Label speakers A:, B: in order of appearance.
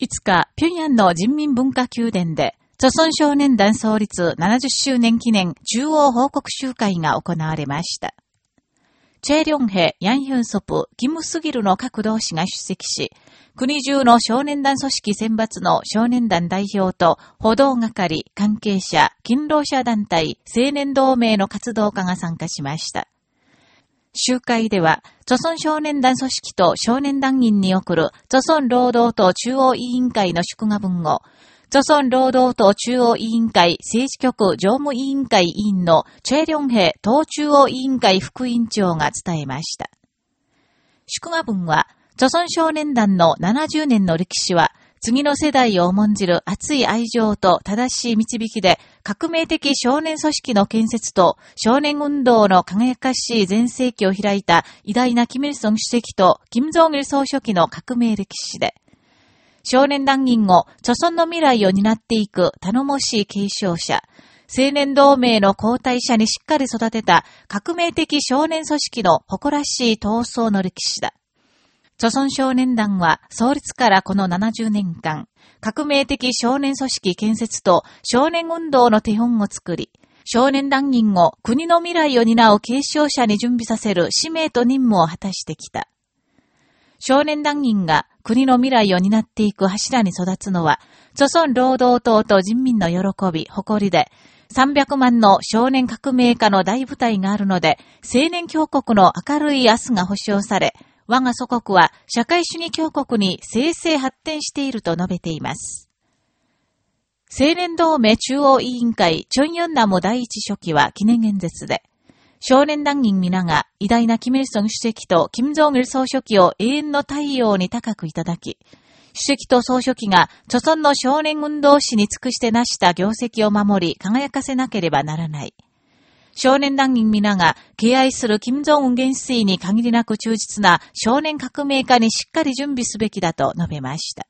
A: 5日、平壌の人民文化宮殿で、著村少年団創立70周年記念中央報告集会が行われました。チェ・リョンヘ、ヤン・ヒュンソプ、キム・スギルの各同志が出席し、国中の少年団組織選抜の少年団代表と、歩道係、関係者、勤労者団体、青年同盟の活動家が参加しました。集会では、著村少年団組織と少年団員に送る、著村労働党中央委員会の祝賀文を、著村労働党中央委員会政治局常務委員会委員のチェ・リョンヘ党中央委員会副委員長が伝えました。祝賀文は、著村少年団の70年の歴史は、次の世代を重んじる熱い愛情と正しい導きで、革命的少年組織の建設と少年運動の輝かしい全盛期を開いた偉大なキム・イルソン主席とキム・ジョン・イル総書記の革命歴史で、少年団員を著村の未来を担っていく頼もしい継承者、青年同盟の交代者にしっかり育てた革命的少年組織の誇らしい闘争の歴史だ。著村少年団は創立からこの70年間、革命的少年組織建設と少年運動の手本を作り、少年団員を国の未来を担う継承者に準備させる使命と任務を果たしてきた。少年団員が国の未来を担っていく柱に育つのは、著村労働党と人民の喜び、誇りで、300万の少年革命家の大部隊があるので、青年強国の明るい明日が保障され、我が祖国は社会主義強国に生成発展していると述べています。青年同盟中央委員会チョンヨンナム第一書記は記念演説で、少年団員皆が偉大なキム・イルソン主席とキム・ジョン・イル総書記を永遠の太陽に高くいただき、主席と総書記が、著村の少年運動史に尽くして成した業績を守り、輝かせなければならない。少年団員皆が敬愛する金正恩元帥に限りなく忠実な少年革命家にしっかり準備すべきだと述べました。